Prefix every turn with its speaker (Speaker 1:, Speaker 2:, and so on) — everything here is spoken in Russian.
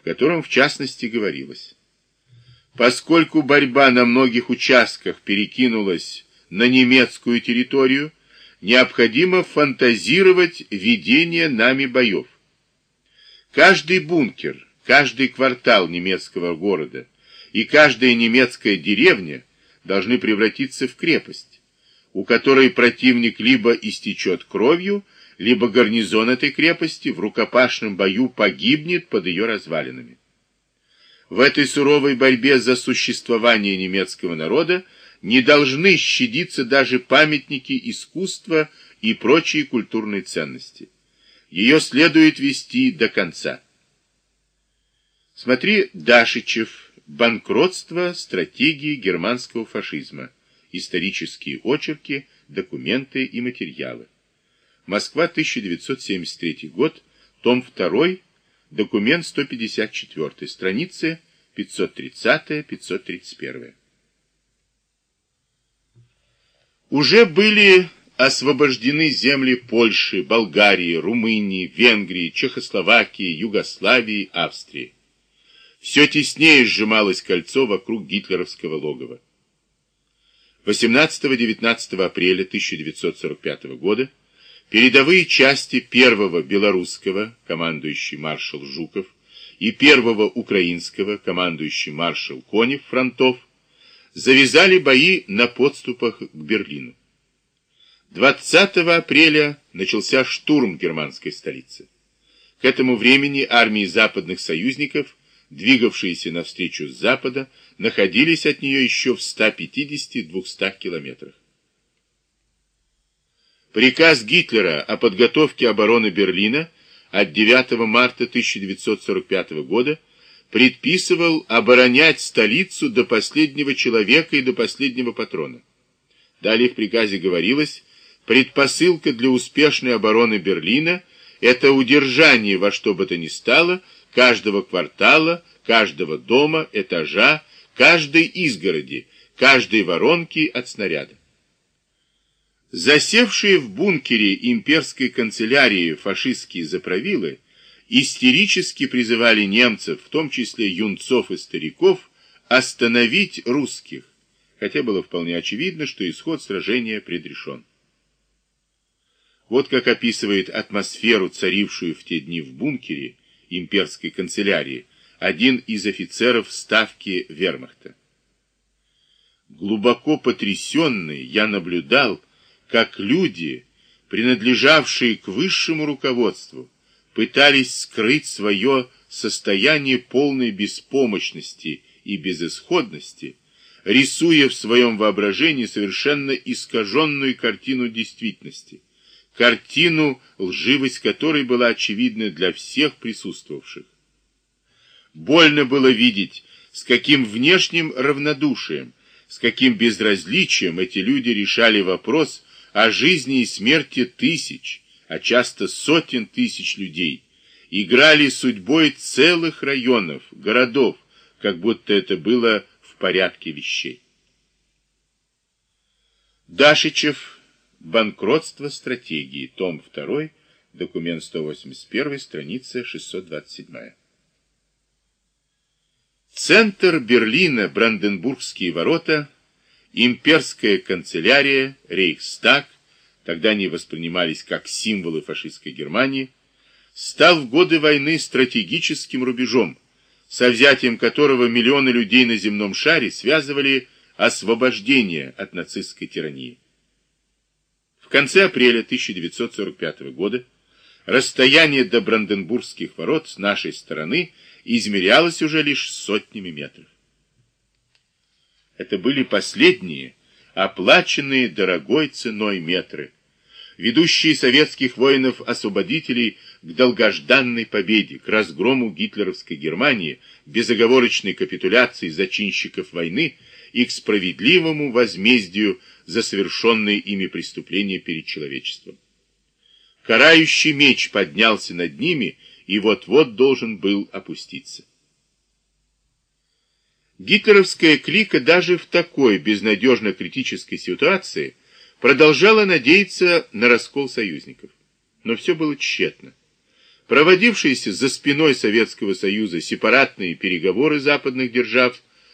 Speaker 1: в котором в частности говорилось Поскольку борьба на многих участках перекинулась на немецкую территорию, необходимо фантазировать ведение нами боев. Каждый бункер, каждый квартал немецкого города и каждая немецкая деревня должны превратиться в крепость, у которой противник либо истечет кровью, либо гарнизон этой крепости в рукопашном бою погибнет под ее развалинами. В этой суровой борьбе за существование немецкого народа не должны щадиться даже памятники искусства и прочие культурные ценности. Ее следует вести до конца. Смотри Дашичев «Банкротство. Стратегии германского фашизма. Исторические очерки, документы и материалы». Москва, 1973 год, том 2, Документ 154, страницы 530-531. Уже были освобождены земли Польши, Болгарии, Румынии, Венгрии, Чехословакии, Югославии, Австрии. Все теснее сжималось кольцо вокруг гитлеровского логова. 18-19 апреля 1945 года Передовые части первого белорусского, командующий маршал Жуков, и первого украинского, командующий маршал Конев фронтов, завязали бои на подступах к Берлину. 20 апреля начался штурм германской столицы. К этому времени армии западных союзников, двигавшиеся навстречу с запада, находились от нее еще в 150-200 километрах. Приказ Гитлера о подготовке обороны Берлина от 9 марта 1945 года предписывал оборонять столицу до последнего человека и до последнего патрона. Далее в приказе говорилось, предпосылка для успешной обороны Берлина – это удержание во что бы то ни стало каждого квартала, каждого дома, этажа, каждой изгороди, каждой воронки от снаряда. Засевшие в бункере имперской канцелярии фашистские заправилы истерически призывали немцев, в том числе юнцов и стариков, остановить русских, хотя было вполне очевидно, что исход сражения предрешен. Вот как описывает атмосферу, царившую в те дни в бункере имперской канцелярии, один из офицеров ставки вермахта. Глубоко потрясенный я наблюдал, как люди, принадлежавшие к высшему руководству, пытались скрыть свое состояние полной беспомощности и безысходности, рисуя в своем воображении совершенно искаженную картину действительности, картину, лживость которой была очевидна для всех присутствовавших. Больно было видеть, с каким внешним равнодушием, с каким безразличием эти люди решали вопрос о жизни и смерти тысяч, а часто сотен тысяч людей, играли судьбой целых районов, городов, как будто это было в порядке вещей. Дашичев. Банкротство стратегии. Том 2. Документ 181. Страница 627. Центр Берлина, Бранденбургские ворота – Имперская канцелярия, Рейхстаг, тогда они воспринимались как символы фашистской Германии, стал в годы войны стратегическим рубежом, со взятием которого миллионы людей на земном шаре связывали освобождение от нацистской тирании. В конце апреля 1945 года расстояние до Бранденбургских ворот с нашей стороны измерялось уже лишь сотнями метров. Это были последние, оплаченные дорогой ценой метры, ведущие советских воинов-освободителей к долгожданной победе, к разгрому гитлеровской Германии, безоговорочной капитуляции зачинщиков войны и к справедливому возмездию за совершенные ими преступления перед человечеством. Карающий меч поднялся над ними и вот-вот должен был опуститься. Гитлеровская клика даже в такой безнадежно критической ситуации продолжала надеяться на раскол союзников. Но все было тщетно. Проводившиеся за спиной Советского Союза сепаратные переговоры западных держав